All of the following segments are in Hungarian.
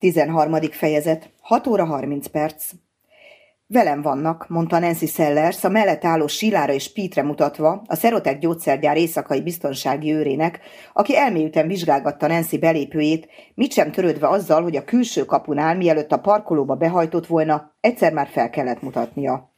13. fejezet. 6 óra 30 perc. Velem vannak, mondta Nancy Sellers, a mellett álló Silára és Pítre mutatva, a Szerotek gyógyszergyár éjszakai biztonsági őrének, aki elmélyülten vizsgálgatta Nancy belépőjét, mit sem törődve azzal, hogy a külső kapunál, mielőtt a parkolóba behajtott volna, egyszer már fel kellett mutatnia.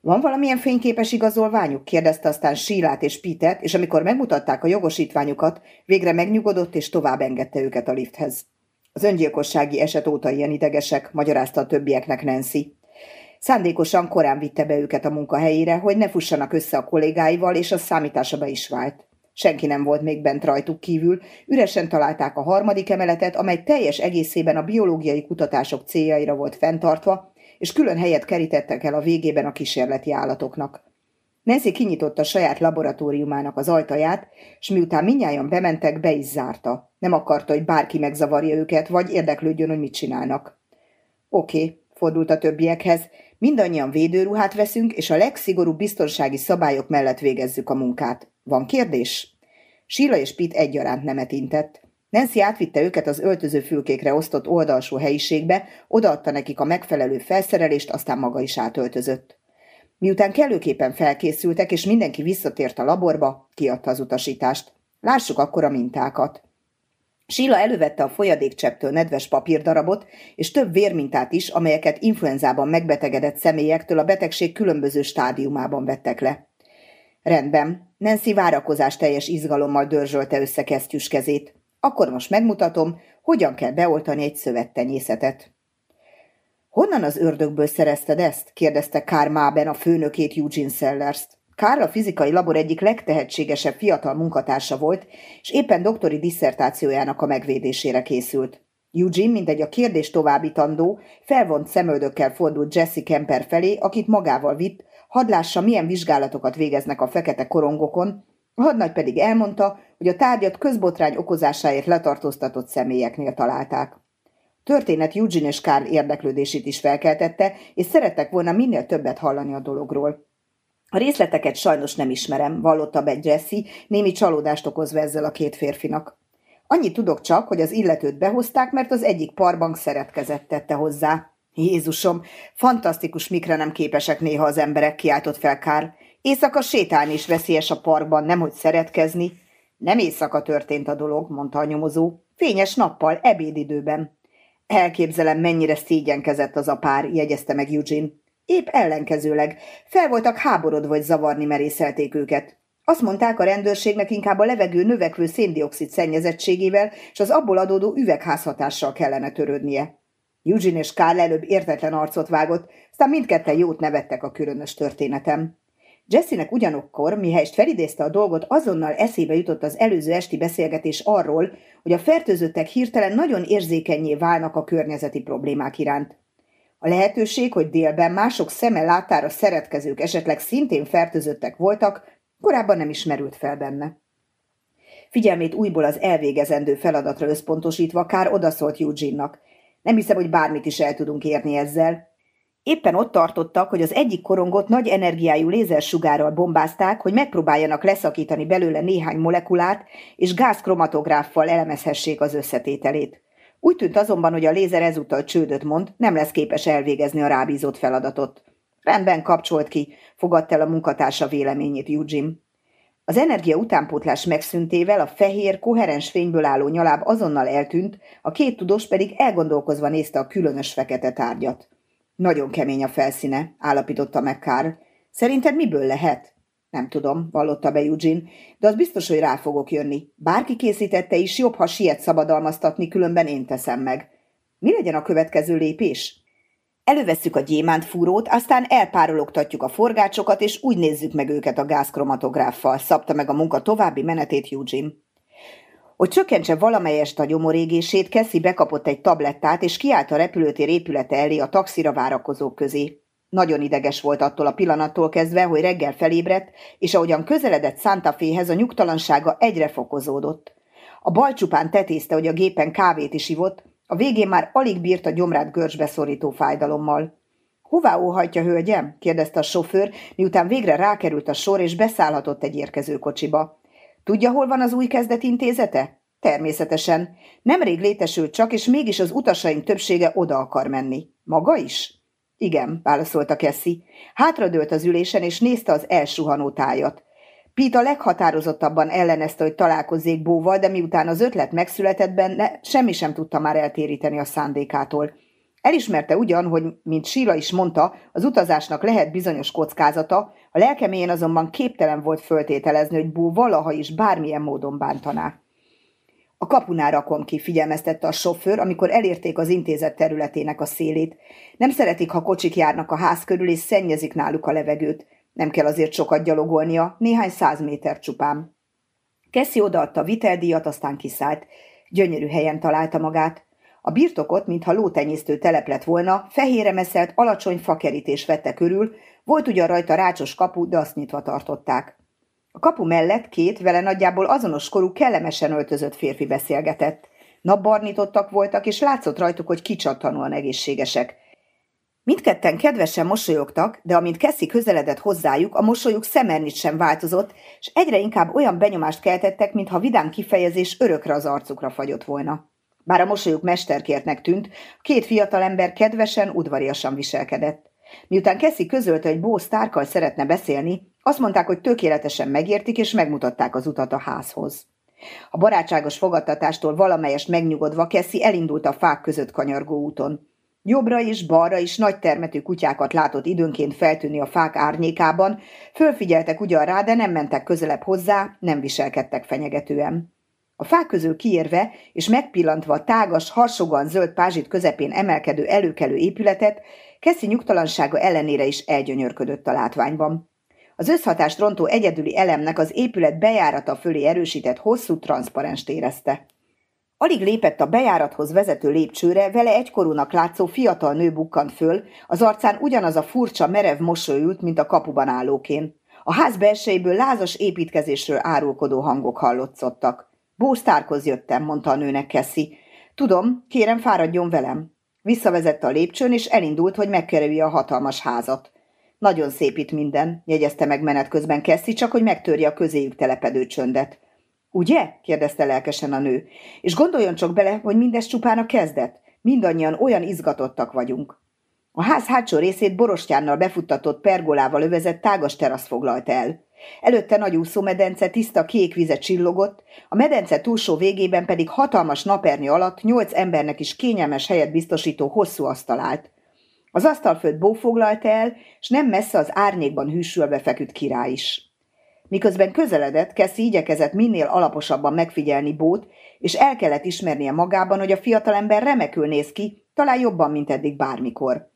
Van valamilyen fényképes igazolványuk? kérdezte aztán Sílát és Pitet, és amikor megmutatták a jogosítványukat, végre megnyugodott és tovább engedte őket a lifthez. Az öngyilkossági eset óta ilyen idegesek, magyarázta a többieknek Nancy. Szándékosan korán vitte be őket a munkahelyére, hogy ne fussanak össze a kollégáival, és az számítása be is vált. Senki nem volt még bent rajtuk kívül, üresen találták a harmadik emeletet, amely teljes egészében a biológiai kutatások céljaira volt fenntartva, és külön helyet kerítettek el a végében a kísérleti állatoknak. Nancy kinyitotta saját laboratóriumának az ajtaját, és miután minnyáján bementek, be is zárta. Nem akarta, hogy bárki megzavarja őket, vagy érdeklődjön, hogy mit csinálnak. Oké, fordult a többiekhez, mindannyian védőruhát veszünk, és a legszigorúbb biztonsági szabályok mellett végezzük a munkát. Van kérdés? Síla és Pit egyaránt nemet intett. Nancy átvitte őket az öltöző fülkékre osztott oldalsó helyiségbe, odaadta nekik a megfelelő felszerelést, aztán maga is átöltözött. Miután kellőképpen felkészültek, és mindenki visszatért a laborba, kiadta az utasítást. Lássuk akkor a mintákat. Síla elővette a folyadékcsepptől nedves papírdarabot, és több vérmintát is, amelyeket influenzában megbetegedett személyektől a betegség különböző stádiumában vettek le. Rendben, Nancy várakozás teljes izgalommal dörzsölte össze kesztyűs kezét. Akkor most megmutatom, hogyan kell beoltani egy szövettenyészetet. Honnan az ördögből szerezted ezt? kérdezte Kár Mában a főnökét Eugene Sellers-t. Kár a fizikai labor egyik legtehetségesebb fiatal munkatársa volt, és éppen doktori disszertációjának a megvédésére készült. Eugene, mint egy a kérdés továbbítandó, felvont szemöldökkel fordult Jesse Kemper felé, akit magával vitt, hadd lássa, milyen vizsgálatokat végeznek a fekete korongokon, a hadnagy pedig elmondta, hogy a tárgyat közbotrány okozásáért letartóztatott személyeknél találták. Történet Eugene és Carl érdeklődését is felkeltette, és szerettek volna minél többet hallani a dologról. A részleteket sajnos nem ismerem, vallotta be Jesse, némi csalódást okozva ezzel a két férfinak. Annyit tudok csak, hogy az illetőt behozták, mert az egyik parbank szeretkezett tette hozzá. Jézusom, fantasztikus mikre nem képesek néha az emberek, kiáltott fel Kár. Éjszaka sétálni is veszélyes a parkban, nemhogy szeretkezni. Nem éjszaka történt a dolog, mondta a nyomozó. Fényes nappal, ebédidőben. Elképzelem, mennyire szégyenkezett az a pár, jegyezte meg Eugene. Épp ellenkezőleg. Fel voltak háborodva, vagy zavarni merészelték őket. Azt mondták a rendőrségnek inkább a levegő növekvő széndiokszid szennyezettségével és az abból adódó üvegházhatással kellene törődnie. Eugene és Carl előbb értetlen arcot vágott, aztán mindketten jót nevettek a különös történetem. Jessinek ugyanokkor, mihelyest felidézte a dolgot, azonnal eszébe jutott az előző esti beszélgetés arról, hogy a fertőzöttek hirtelen nagyon érzékenyé válnak a környezeti problémák iránt. A lehetőség, hogy délben mások szeme látára szeretkezők esetleg szintén fertőzöttek voltak, korábban nem ismerült fel benne. Figyelmét újból az elvégezendő feladatra összpontosítva Kár odaszólt Eugene-nak. Nem hiszem, hogy bármit is el tudunk érni ezzel. Éppen ott tartottak, hogy az egyik korongot nagy energiájú lézersugárral bombázták, hogy megpróbáljanak leszakítani belőle néhány molekulát, és gázkromatográffal elemezhessék az összetételét. Úgy tűnt azonban, hogy a lézer ezúttal csődöt mond, nem lesz képes elvégezni a rábízott feladatot. Rendben kapcsolt ki, fogadta el a munkatársa véleményét Eugene. Az energia utánpótlás megszüntével a fehér, koherens fényből álló nyaláb azonnal eltűnt, a két tudós pedig elgondolkozva nézte a különös fekete tárgyat. Nagyon kemény a felszíne, állapította meg Carl. Szerinted miből lehet? Nem tudom, vallotta be Eugene, de az biztos, hogy rá fogok jönni. Bárki készítette is, jobb, ha siet szabadalmaztatni, különben én teszem meg. Mi legyen a következő lépés? Elővesszük a gyémántfúrót, aztán elpárologtatjuk a forgácsokat, és úgy nézzük meg őket a gázkromatográffal, szabta meg a munka további menetét Eugene. Hogy csökkentse valamelyest a gyomorégését, Kessi bekapott egy tablettát, és kiállt a repülőtér épülete elé a taxira várakozók közé. Nagyon ideges volt attól a pillanattól kezdve, hogy reggel felébredt, és ahogyan közeledett Santa Féhez, a nyugtalansága egyre fokozódott. A bal csupán tetézte, hogy a gépen kávét is ivott, a végén már alig bírt a gyomrát görcsbe szorító fájdalommal. Hová óhajtja, hölgyem? kérdezte a sofőr, miután végre rákerült a sor, és beszállhatott egy érkező kocsiba. Tudja, hol van az új kezdet intézete? Természetesen. Nemrég létesült csak, és mégis az utasaink többsége oda akar menni. Maga is? Igen, válaszolta Kessi. Hátradőlt az ülésen, és nézte az elsuhanó tájat. Pete a leghatározottabban ellenezte, hogy találkozzék Bóval, de miután az ötlet megszületett benne, semmi sem tudta már eltéríteni a szándékától. Elismerte ugyan, hogy, mint Síla is mondta, az utazásnak lehet bizonyos kockázata, a lelkeméjén azonban képtelen volt föltételezni, hogy Bó valaha is bármilyen módon bántaná. A kapunál rakom ki, figyelmeztette a sofőr, amikor elérték az intézet területének a szélét. Nem szeretik, ha kocsik járnak a ház körül, és szennyezik náluk a levegőt. Nem kell azért sokat gyalogolnia, néhány száz méter csupán. Keszi odaadta a viteldíjat, aztán kiszállt. Gyönyörű helyen találta magát. A birtokot, mintha lótenyésztő telep lett volna, fehére meszelt, alacsony fakerítés vette körül, volt ugyan rajta rácsos kapu, de azt nyitva tartották. A kapu mellett két vele nagyjából azonos korú, kellemesen öltözött férfi beszélgetett. Napbarnítottak voltak, és látszott rajtuk, hogy kicsattanóan egészségesek. Mindketten kedvesen mosolyogtak, de amint Keszi közeledett hozzájuk, a mosolyuk szemernit sem változott, és egyre inkább olyan benyomást keltettek, mintha vidám kifejezés örökre az arcukra fagyott volna. Bár a mosolyuk mesterkértnek tűnt, két fiatalember kedvesen, udvariasan viselkedett. Miután Keszi közölte, hogy Bó Starkkal szeretne beszélni, azt mondták, hogy tökéletesen megértik, és megmutatták az utat a házhoz. A barátságos fogadtatástól valamelyest megnyugodva Keszi elindult a fák között kanyargó úton. Jobbra és balra is nagy termetű kutyákat látott időnként feltűnni a fák árnyékában, fölfigyeltek ugyan rá, de nem mentek közelebb hozzá, nem viselkedtek fenyegetően. A fák közül kiérve és megpillantva a tágas, harsogan zöld pázsit közepén emelkedő előkelő épületet, Keszi nyugtalansága ellenére is elgyönyörködött a látványban. Az összhatást rontó egyedüli elemnek az épület bejárata fölé erősített hosszú transzparenst érezte. Alig lépett a bejárathoz vezető lépcsőre, vele egykorúnak látszó fiatal nő bukkant föl, az arcán ugyanaz a furcsa, merev mosoly ült, mint a kapuban állókén. A ház belsejéből lázas építkezésről árulkodó hangok hallotszottak. Bósztárkhoz jöttem, mondta a nőnek Keszi. Tudom, kérem fáradjon velem. Visszavezette a lépcsőn, és elindult, hogy megkerülje a hatalmas házat. Nagyon szép itt minden, jegyezte meg menet közben Keszi, csak hogy megtörje a közéjük telepedő csöndet. Ugye? kérdezte lelkesen a nő. És gondoljon csak bele, hogy mindez csupán a kezdet. Mindannyian olyan izgatottak vagyunk. A ház hátsó részét borostyánnal befuttatott pergolával övezett tágas terasz foglalt el. Előtte nagy úszómedence tiszta kék vize csillogott, a medence túlsó végében pedig hatalmas napernyő alatt nyolc embernek is kényelmes helyet biztosító hosszú asztal állt. Az asztalföld bó foglalta el, és nem messze az árnyékban hűsülve feküdt király is. Miközben közeledett, Keszi igyekezett minél alaposabban megfigyelni Bót, és el kellett ismernie magában, hogy a fiatalember remekül néz ki, talán jobban, mint eddig bármikor.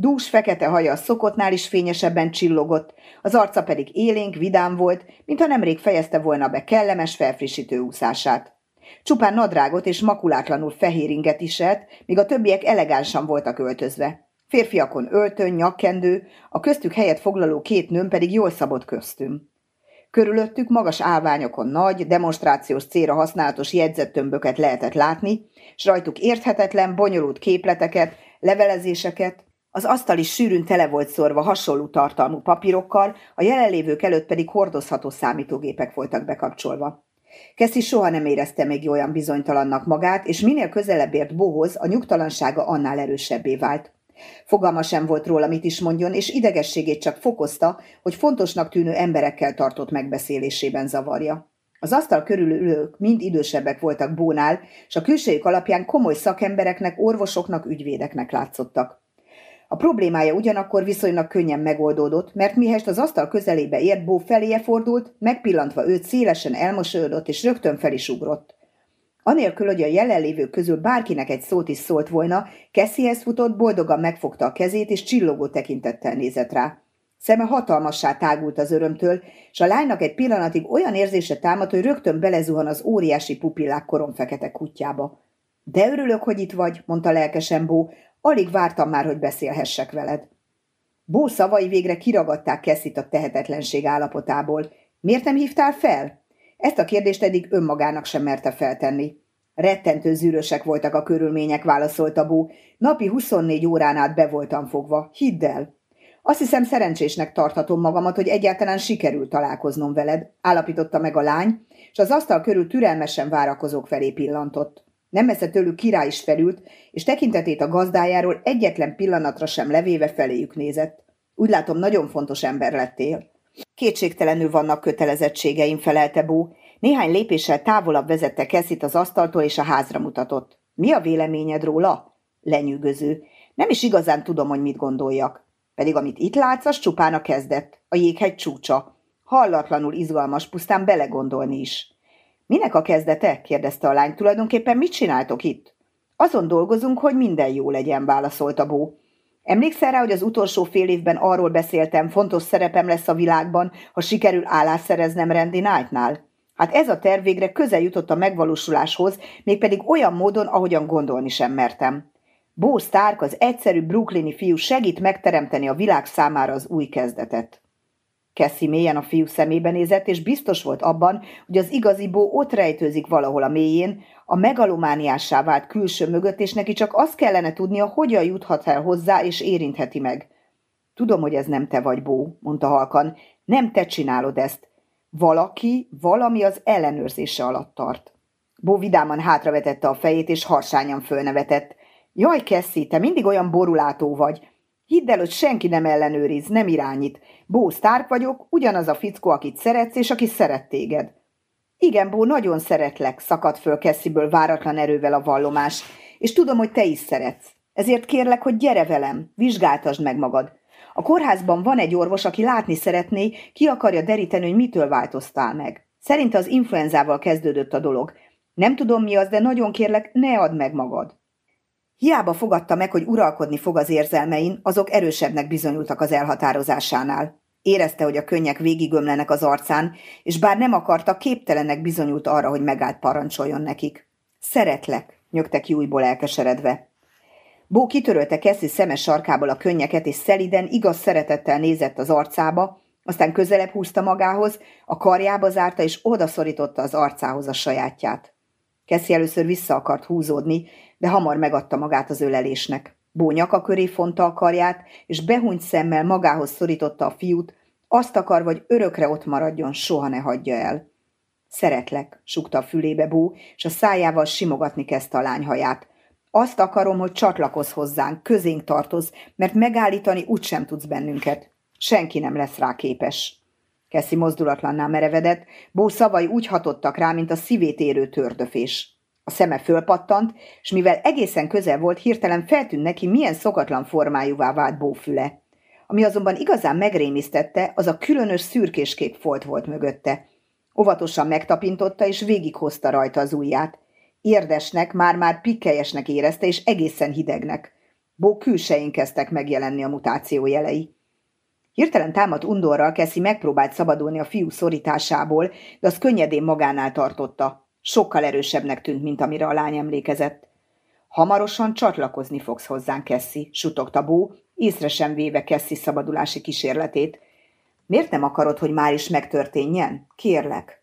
Dús fekete haja a szokottnál is fényesebben csillogott, az arca pedig élénk, vidám volt, mintha nemrég fejezte volna be kellemes, felfrissítő úszását. Csupán nadrágot és makulátlanul fehér inget iselt, míg a többiek elegánsan voltak öltözve. Férfiakon öltön, nyakkendő, a köztük helyet foglaló két nőm pedig jól szabott köztüm. Körülöttük magas állványokon nagy, demonstrációs célra használatos jegyzettömböket lehetett látni, s rajtuk érthetetlen, bonyolult képleteket, levelezéseket, az asztal is sűrűn tele volt szorva hasonló tartalmú papírokkal, a jelenlévők előtt pedig hordozható számítógépek voltak bekapcsolva. Keszi soha nem érezte még olyan bizonytalannak magát, és minél közelebb ért Bohoz, a nyugtalansága annál erősebbé vált. Fogalma sem volt róla, mit is mondjon, és idegességét csak fokozta, hogy fontosnak tűnő emberekkel tartott megbeszélésében zavarja. Az asztal körül ülők mind idősebbek voltak Bónál, és a külsejük alapján komoly szakembereknek, orvosoknak, ügyvédeknek látszottak. A problémája ugyanakkor viszonylag könnyen megoldódott, mert mihest az asztal közelébe ért, Bó feléje fordult, megpillantva őt szélesen elmosolyodott és rögtön fel is ugrott. Anélkül, hogy a jelenlévők közül bárkinek egy szót is szólt volna, Kessiehez futott, boldogan megfogta a kezét, és csillogó tekintettel nézett rá. Szeme hatalmassá tágult az örömtől, és a lánynak egy pillanatig olyan érzése támadt, hogy rögtön belezuhan az óriási pupillák korom fekete kutyába. De örülök, hogy itt vagy, mondta lelkesen Bó, alig vártam már, hogy beszélhessek veled. Bó szavai végre kiragadták Kesszit a tehetetlenség állapotából. Miért nem hívtál fel? Ezt a kérdést eddig önmagának sem merte feltenni. Rettentő zűrösek voltak a körülmények, válaszolta Bó. Napi 24 órán át be voltam fogva. Hidd el! Azt hiszem szerencsésnek tarthatom magamat, hogy egyáltalán sikerült találkoznom veled, állapította meg a lány, és az asztal körül türelmesen várakozók felé pillantott. Nem messze tőlük király is felült, és tekintetét a gazdájáról egyetlen pillanatra sem levéve feléjük nézett. Úgy látom, nagyon fontos ember lettél. Kétségtelenül vannak kötelezettségeim, felelte Bó. Néhány lépéssel távolabb vezette Keszit az asztaltól, és a házra mutatott. Mi a véleményed róla? Lenyűgöző. Nem is igazán tudom, hogy mit gondoljak. Pedig amit itt látsz, az csupán a kezdet, a jéghegy csúcsa. Hallatlanul izgalmas, pusztán belegondolni is. Minek a kezdete? kérdezte a lány. Tulajdonképpen mit csináltok itt? Azon dolgozunk, hogy minden jó legyen, válaszolta Bó. Emlékszel rá, hogy az utolsó fél évben arról beszéltem, fontos szerepem lesz a világban, ha sikerül állást szereznem Randy Knightnál? Hát ez a terv végre közel jutott a megvalósuláshoz, mégpedig olyan módon, ahogyan gondolni sem mertem. Bo Stark, az egyszerű brooklyni fiú segít megteremteni a világ számára az új kezdetet. Cassie mélyen a fiú szemébe nézett, és biztos volt abban, hogy az igazi Bo ott rejtőzik valahol a mélyén, a megalomániássá vált külső mögött, és neki csak azt kellene tudnia, hogyan juthat el hozzá, és érintheti meg. Tudom, hogy ez nem te vagy, Bó, mondta halkan. Nem te csinálod ezt. Valaki, valami az ellenőrzése alatt tart. Bó vidáman hátravetette a fejét, és harsányan fölnevetett. Jaj, Kessi, te mindig olyan borulátó vagy. Hidd el, hogy senki nem ellenőriz, nem irányít. Bó Stark vagyok, ugyanaz a fickó, akit szeretsz, és aki szeret téged. Igen, Bó, nagyon szeretlek, szakadt föl Kessziből váratlan erővel a vallomás, és tudom, hogy te is szeretsz. Ezért kérlek, hogy gyere velem, vizsgáltasd meg magad. A kórházban van egy orvos, aki látni szeretné, ki akarja deríteni, hogy mitől változtál meg. Szerinte az influenzával kezdődött a dolog. Nem tudom mi az, de nagyon kérlek, ne add meg magad. Hiába fogadta meg, hogy uralkodni fog az érzelmein, azok erősebbnek bizonyultak az elhatározásánál. Érezte, hogy a könnyek végigömlenek az arcán, és bár nem akarta, képtelenek bizonyult arra, hogy megállt parancsoljon nekik. Szeretlek, nyögtek újból elkeseredve. Bó kitörölte Keszi szemes sarkából a könnyeket, és szeliden, igaz szeretettel nézett az arcába, aztán közelebb húzta magához, a karjába zárta, és odaszorította az arcához a sajátját. Keszi először vissza akart húzódni, de hamar megadta magát az ölelésnek. Bó nyaka köré fonta a karját, és behunyt szemmel magához szorította a fiút, azt akar, hogy örökre ott maradjon, soha ne hagyja el. Szeretlek, sukta a fülébe Bó, és a szájával simogatni kezdte a lány haját. Azt akarom, hogy csatlakozz hozzánk, közénk tartoz, mert megállítani úgysem tudsz bennünket. Senki nem lesz rá képes. Keszi mozdulatlanná merevedett, Bó szavai úgy hatottak rá, mint a szívét érő tördöfés. A szeme fölpattant, és mivel egészen közel volt, hirtelen feltűnt neki, milyen szokatlan formájúvá vált Bó füle. Ami azonban igazán megrémisztette, az a különös szürkéskék folt volt mögötte. Óvatosan megtapintotta, és végighozta rajta az ujját. Érdesnek, már-már pikkelyesnek érezte, és egészen hidegnek. Bó külsején kezdtek megjelenni a mutáció jelei. Hirtelen támadt undorral Keszi megpróbált szabadulni a fiú szorításából, de az könnyedén magánál tartotta. Sokkal erősebbnek tűnt, mint amire a lány emlékezett. Hamarosan csatlakozni fogsz hozzánk, Kessi, sutogta Bó, észre sem véve Kessi szabadulási kísérletét. Miért nem akarod, hogy már is megtörténjen? Kérlek.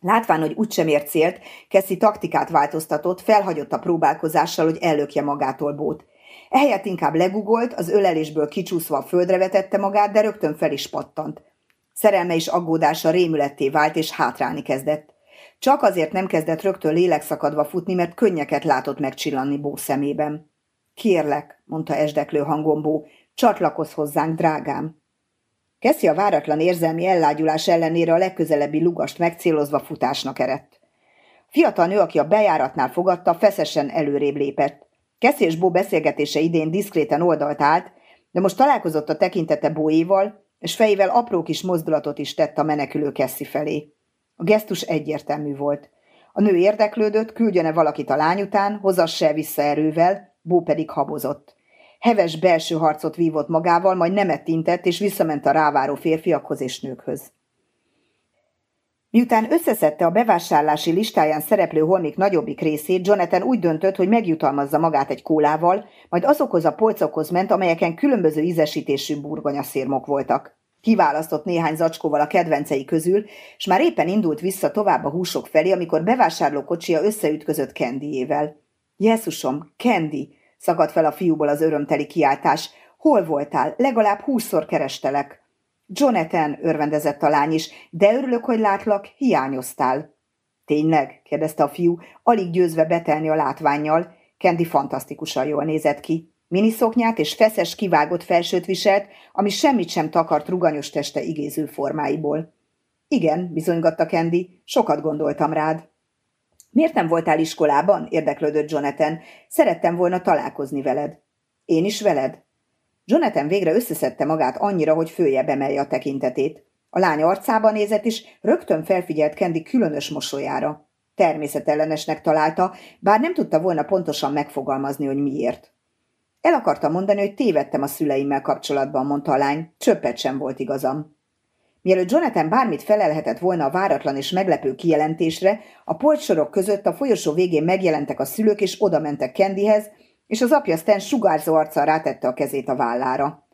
Látván, hogy úgysem ért célt, Kessi taktikát változtatott, felhagyott a próbálkozással, hogy ellökje magától Bót. Ehelyett inkább legugolt, az ölelésből kicsúszva a földre vetette magát, de rögtön fel is pattant. Szerelme és aggódása rémületté vált, és hátrálni kezdett. Csak azért nem kezdett rögtön lélekszakadva futni, mert könnyeket látott megcsillanni Bó szemében. Kérlek, mondta esdeklő hangon Bó, csatlakozz hozzánk, drágám. Keszi a váratlan érzelmi ellágyulás ellenére a legközelebbi lugast megcélozva futásnak erett. Fiatal nő, aki a bejáratnál fogadta, feszesen előrébb lépett. Keszi és Bó beszélgetése idén diszkréten oldalt állt, de most találkozott a tekintete Bóéval, és fejével apró kis mozdulatot is tett a menekülő Keszi felé. A gesztus egyértelmű volt. A nő érdeklődött, küldjön-e valakit a lány után, hozasse vissza erővel, Bó pedig habozott. Heves belső harcot vívott magával, majd nemet intett, és visszament a ráváró férfiakhoz és nőkhöz. Miután összeszedte a bevásárlási listáján szereplő holmik nagyobbik részét, Jonathan úgy döntött, hogy megjutalmazza magát egy kólával, majd azokhoz a polcokhoz ment, amelyeken különböző ízesítésű burgonyaszérmok voltak. Kiválasztott néhány zacskóval a kedvencei közül, és már éppen indult vissza tovább a húsok felé, amikor bevásárlókocsia összeütközött Kendiével. Jesszusom, Kendi! szakadt fel a fiúból az örömteli kiáltás. Hol voltál? Legalább húszszor kerestelek. Jonathan, örvendezett a lány is, de örülök, hogy látlak, hiányoztál. Tényleg? kérdezte a fiú, alig győzve betelni a látványjal. Kendi fantasztikusan jól nézett ki. Miniszoknyát és feszes kivágott felsőt viselt, ami semmit sem takart ruganyos teste igéző formáiból. Igen, bizonygatta Kendi, sokat gondoltam rád. Miért nem voltál iskolában? érdeklődött Jonathan. Szerettem volna találkozni veled. Én is veled? Jonathan végre összeszedte magát annyira, hogy följebb emelje a tekintetét. A lány arcába nézett is, rögtön felfigyelt Kendi különös mosolyára. Természetellenesnek találta, bár nem tudta volna pontosan megfogalmazni, hogy miért. El akarta mondani, hogy tévedtem a szüleimmel kapcsolatban, mondta a lány, csöppet sem volt igazam. Mielőtt Jonathan bármit felelhetett volna a váratlan és meglepő kijelentésre, a polcsorok között a folyosó végén megjelentek a szülők, és oda mentek Kendihez, és az apja Stan sugárzó arccal rátette a kezét a vállára.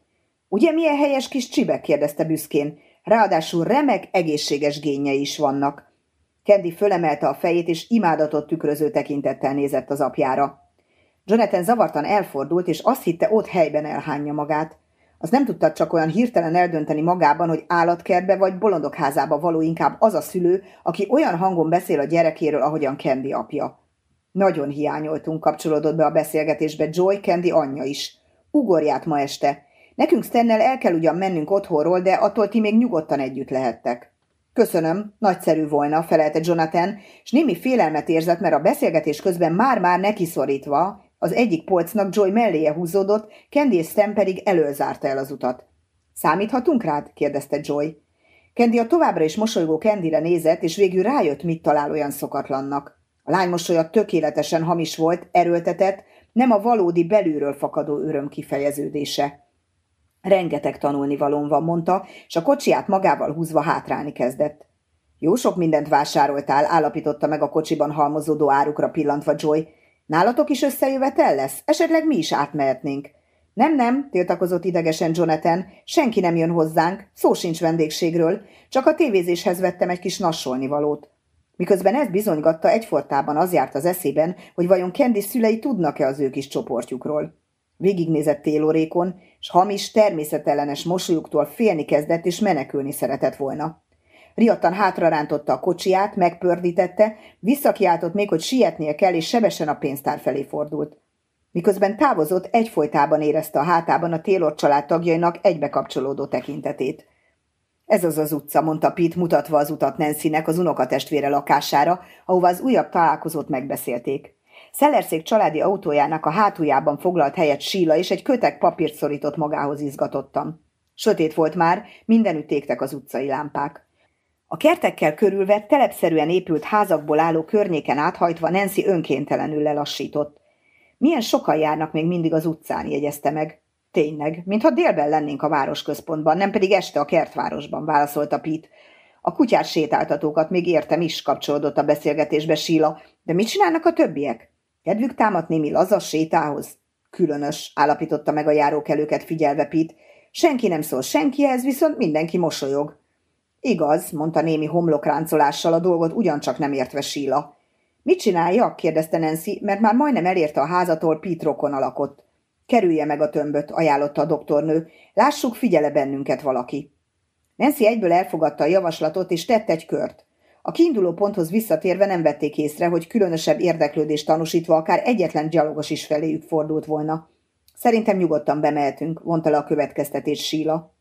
Ugye milyen helyes kis csibek? kérdezte büszkén. Ráadásul remek, egészséges génjei is vannak. Kendi fölemelte a fejét, és imádatot tükröző tekintettel nézett az apjára. Jonathan zavartan elfordult, és azt hitte, ott helyben elhányja magát. Az nem tudta csak olyan hirtelen eldönteni magában, hogy állatkertbe vagy bolondok házába való inkább az a szülő, aki olyan hangon beszél a gyerekéről, ahogyan Kendi apja. Nagyon hiányoltunk, kapcsolódott be a beszélgetésbe Joy, Kendi anyja is. Ugorját ma este. Nekünk Stennel el kell ugyan mennünk otthonról, de attól ti még nyugodtan együtt lehettek. Köszönöm, nagyszerű volna, felelte Jonathan, és némi félelmet érzett, mert a beszélgetés közben már-már neki szorítva, az egyik polcnak Joy melléje húzódott, Candy és Stan pedig zárta el az utat. Számíthatunk rád? kérdezte Joy. Candy a továbbra is mosolygó Candyre nézett, és végül rájött, mit talál olyan szokatlannak. A lány mosolya tökéletesen hamis volt, erőltetett, nem a valódi belülről fakadó öröm kifejeződése. Rengeteg tanulnivalón van, mondta, és a kocsiját magával húzva hátrálni kezdett. Jó sok mindent vásároltál, állapította meg a kocsiban halmozódó árukra pillantva Joy. Nálatok is összejövetel lesz? Esetleg mi is átmehetnénk. Nem, nem, tiltakozott idegesen Jonathan, senki nem jön hozzánk, szó sincs vendégségről, csak a tévézéshez vettem egy kis nassolnivalót. Miközben ez bizonygatta, egyfortában az járt az eszében, hogy vajon Candy szülei tudnak-e az ő kis csoportjukról. Végignézett télorékon, s hamis, természetellenes mosolyuktól félni kezdett, és menekülni szeretett volna. Riadtan hátra rántotta a kocsiját, megpördítette, visszakiáltott még, hogy sietnie kell, és sebesen a pénztár felé fordult. Miközben távozott, egyfolytában érezte a hátában a Taylor család tagjainak egybekapcsolódó tekintetét. Ez az az utca, mondta Pete, mutatva az utat Nancynek az unokatestvére lakására, ahová az újabb találkozót megbeszélték. Szellerszék családi autójának a hátuljában foglalt helyet síla, és egy kötek papírt szorított magához izgatottam. Sötét volt már, mindenütt égtek az utcai lámpák. A kertekkel körülvett, telepszerűen épült házakból álló környéken áthajtva Nancy önkéntelenül lelassított. Milyen sokan járnak még mindig az utcán, jegyezte meg. Tényleg, mintha délben lennénk a városközpontban, nem pedig este a kertvárosban, válaszolta Pete. A kutyás sétáltatókat még értem is, kapcsolódott a beszélgetésbe Síla, de mit csinálnak a többiek? Kedvük támadt némi laza sétához? Különös, állapította meg a járókelőket figyelve Pete. Senki nem szól senkihez, viszont mindenki mosolyog. Igaz, mondta némi homlokráncolással a dolgot ugyancsak nem értve Síla. Mit csinálja? kérdezte Nancy, mert már majdnem elérte a házatól Pete rokon alakott. Kerülje meg a tömböt, ajánlotta a doktornő. Lássuk, figyele bennünket valaki. Nancy egyből elfogadta a javaslatot, és tett egy kört. A kiinduló ponthoz visszatérve nem vették észre, hogy különösebb érdeklődést tanúsítva akár egyetlen gyalogos is feléjük fordult volna. Szerintem nyugodtan bemehetünk, vonta le a következtetés Síla.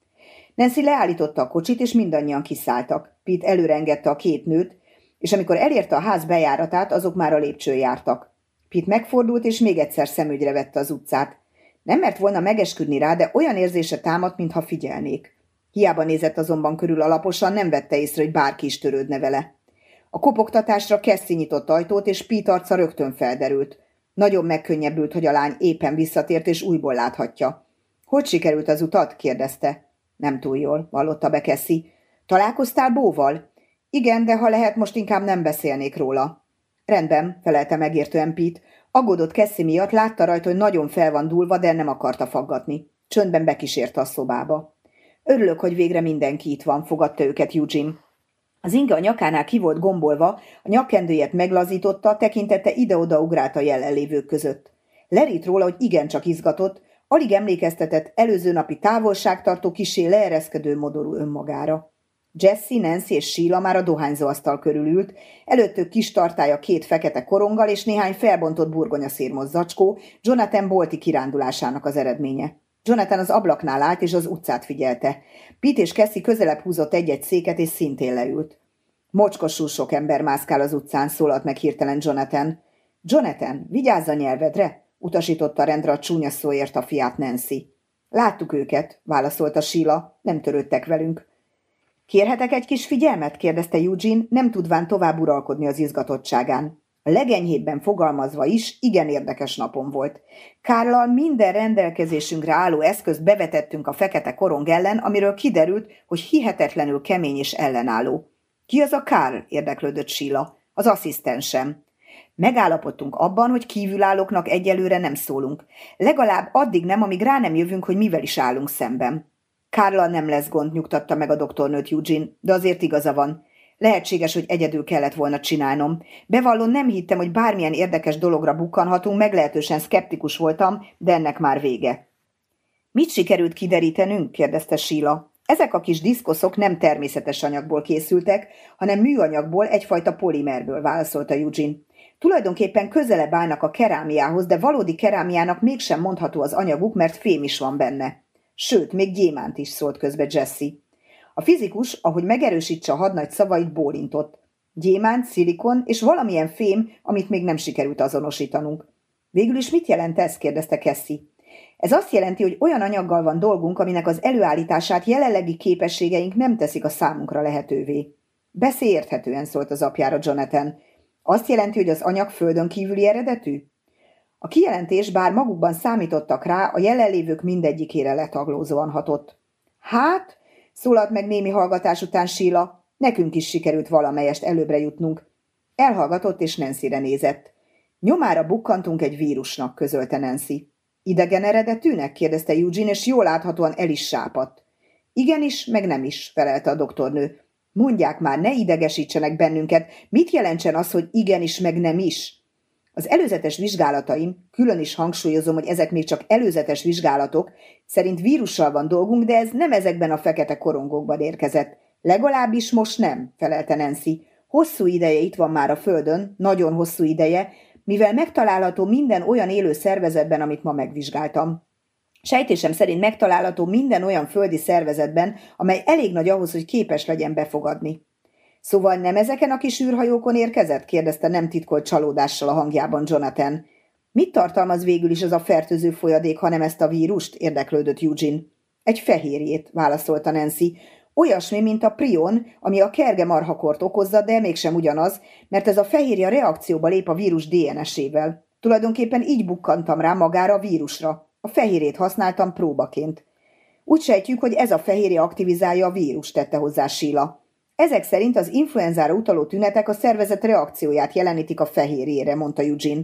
Nancy leállította a kocsit, és mindannyian kiszálltak. Pete előrengette a két nőt, és amikor elérte a ház bejáratát, azok már a lépcsőn jártak. Pete megfordult, és még egyszer szemügyre vette az utcát. Nem mert volna megesküdni rá, de olyan érzése támadt, mintha figyelnék. Hiába nézett azonban körül alaposan, nem vette észre, hogy bárki is törődne vele. A kopogtatásra Kessi nyitott ajtót, és Pete arca rögtön felderült. Nagyon megkönnyebbült, hogy a lány éppen visszatért, és újból láthatja. Hogy sikerült az utat? kérdezte. Nem túl jól, vallotta be Kessi. Találkoztál Bóval? Igen, de ha lehet, most inkább nem beszélnék róla. Rendben, felelte megértően Pete. Aggódott Kessi miatt, látta rajta, hogy nagyon fel van dúlva, de nem akarta faggatni. Csöndben bekísérte a szobába. Örülök, hogy végre mindenki itt van, fogadta őket Eugene. Az inge a nyakánál ki volt gombolva, a nyakkendőjét meglazította, tekintette ide-oda ugrált a jelenlévők között. Lerít róla, hogy igencsak izgatott, alig emlékeztetett előző napi távolságtartó kisé leereszkedő modorú önmagára. Jesse, Nancy és Sheila már a dohányzóasztal körül ült, előttük kis tartája két fekete koronggal és néhány felbontott burgonyaszírmoz zacskó, Jonathan bolti kirándulásának az eredménye. Jonathan az ablaknál állt és az utcát figyelte. Pete és Cassie közelebb húzott egy-egy széket és szintén leült. Mocskosú sok ember mászkál az utcán, szólalt meg hirtelen Jonathan. Jonathan, vigyázz a nyelvedre! utasította rendre a csúnya szóért a fiát Nancy. Láttuk őket, válaszolta Sheila, nem törődtek velünk. Kérhetek egy kis figyelmet? kérdezte Eugene, nem tudván tovább uralkodni az izgatottságán. A legenyhétben fogalmazva is igen érdekes napom volt. Kárlal minden rendelkezésünkre álló eszközt bevetettünk a fekete korong ellen, amiről kiderült, hogy hihetetlenül kemény és ellenálló. Ki az a Kárl? érdeklődött Sila. Az asszisztensem. Megállapodtunk abban, hogy kívülállóknak egyelőre nem szólunk. Legalább addig nem, amíg rá nem jövünk, hogy mivel is állunk szemben. Kárla nem lesz gond, nyugtatta meg a doktornőt Eugene, de azért igaza van. Lehetséges, hogy egyedül kellett volna csinálnom. Bevallon nem hittem, hogy bármilyen érdekes dologra bukkanhatunk, meglehetősen szkeptikus voltam, de ennek már vége. Mit sikerült kiderítenünk? kérdezte Sheila. Ezek a kis diszkoszok nem természetes anyagból készültek, hanem műanyagból, egyfajta polimerből, válaszolta Eugene. Tulajdonképpen közelebb állnak a kerámiához, de valódi kerámiának mégsem mondható az anyaguk, mert fém is van benne. Sőt, még gyémánt is szólt közbe Jesse. A fizikus, ahogy megerősítse a hadnagy szavait, bólintott. Gyémánt, szilikon és valamilyen fém, amit még nem sikerült azonosítanunk. Végül is mit jelent ez? kérdezte Cassie. Ez azt jelenti, hogy olyan anyaggal van dolgunk, aminek az előállítását jelenlegi képességeink nem teszik a számunkra lehetővé. Beszélj érthetően szólt az apjára Jonathan. Azt jelenti, hogy az anyag földön kívüli eredetű? A kijelentés, bár magukban számítottak rá, a jelenlévők mindegyikére letaglózóan hatott. Hát, szólalt meg némi hallgatás után Síla, nekünk is sikerült valamelyest előbbre jutnunk. Elhallgatott és Nancy-re nézett. Nyomára bukkantunk egy vírusnak, közölte Nancy. Idegen eredetűnek? kérdezte Eugene, és jól láthatóan el is sápadt. Igenis, meg nem is, felelte a doktornő. Mondják már, ne idegesítsenek bennünket. Mit jelentsen az, hogy igenis, meg nem is? Az előzetes vizsgálataim, külön is hangsúlyozom, hogy ezek még csak előzetes vizsgálatok, szerint vírussal van dolgunk, de ez nem ezekben a fekete korongokban érkezett. Legalábbis most nem, felelte Nancy. Hosszú ideje itt van már a földön, nagyon hosszú ideje, mivel megtalálható minden olyan élő szervezetben, amit ma megvizsgáltam. Sejtésem szerint megtalálható minden olyan földi szervezetben, amely elég nagy ahhoz, hogy képes legyen befogadni. Szóval nem ezeken a kis űrhajókon érkezett? kérdezte nem titkolt csalódással a hangjában Jonathan. Mit tartalmaz végül is az a fertőző folyadék, hanem ezt a vírust? érdeklődött Eugene. Egy fehérjét, válaszolta Nancy. Olyasmi, mint a prion, ami a kerge marhakort okozza, de mégsem ugyanaz, mert ez a fehérje reakcióba lép a vírus DNS-ével. Tulajdonképpen így bukkantam rá magára a vírusra. A fehérjét használtam próbaként. Úgy sejtjük, hogy ez a fehérje aktivizálja a vírus, tette hozzá Síla. Ezek szerint az influenzára utaló tünetek a szervezet reakcióját jelenítik a fehérjére, mondta Eugene.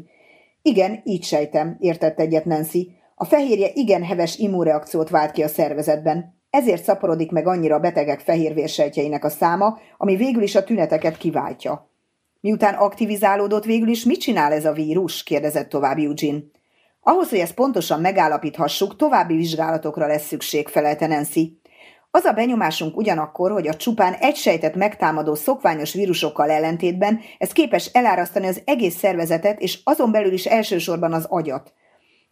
Igen, így sejtem, értett egyet Nancy. A fehérje igen heves immunreakciót vált ki a szervezetben. Ezért szaporodik meg annyira a betegek fehérvérsejtjeinek a száma, ami végül is a tüneteket kiváltja. Miután aktivizálódott végül is, mit csinál ez a vírus? kérdezett tovább Eugene. Ahhoz, hogy ezt pontosan megállapíthassuk, további vizsgálatokra lesz szükség, felelte Nancy. Az a benyomásunk ugyanakkor, hogy a csupán egy sejtet megtámadó szokványos vírusokkal ellentétben ez képes elárasztani az egész szervezetet, és azon belül is elsősorban az agyat.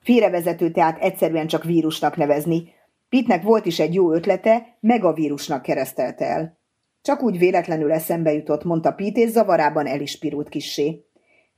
Félrevezető tehát egyszerűen csak vírusnak nevezni. Pitnek volt is egy jó ötlete, meg a vírusnak keresztelte el. Csak úgy véletlenül eszembe jutott, mondta Pete, és zavarában el is pirult kissé.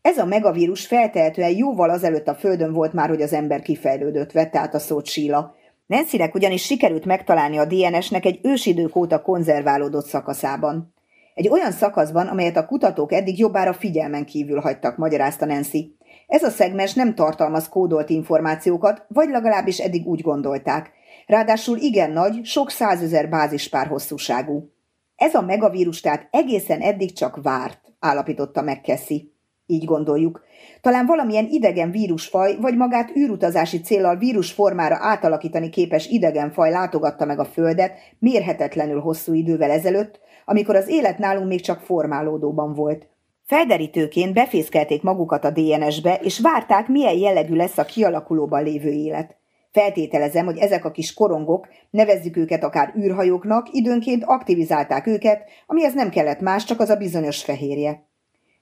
Ez a megavírus feltehetően jóval azelőtt a földön volt már, hogy az ember kifejlődött, vette át a szót Síla. Nancynek ugyanis sikerült megtalálni a DNS-nek egy ősidők óta konzerválódott szakaszában. Egy olyan szakaszban, amelyet a kutatók eddig jobbára figyelmen kívül hagytak, magyarázta Nancy. Ez a szegmens nem tartalmaz kódolt információkat, vagy legalábbis eddig úgy gondolták. Ráadásul igen nagy, sok százezer bázispár hosszúságú. Ez a megavírus tehát egészen eddig csak várt, állapította meg Cassie. Így gondoljuk. Talán valamilyen idegen vírusfaj, vagy magát űrutazási célral vírusformára átalakítani képes idegenfaj látogatta meg a Földet mérhetetlenül hosszú idővel ezelőtt, amikor az élet nálunk még csak formálódóban volt. Felderítőként befészkelték magukat a DNS-be, és várták, milyen jellegű lesz a kialakulóban lévő élet. Feltételezem, hogy ezek a kis korongok, nevezzük őket akár űrhajóknak, időnként aktivizálták őket, amihez nem kellett más, csak az a bizonyos fehérje.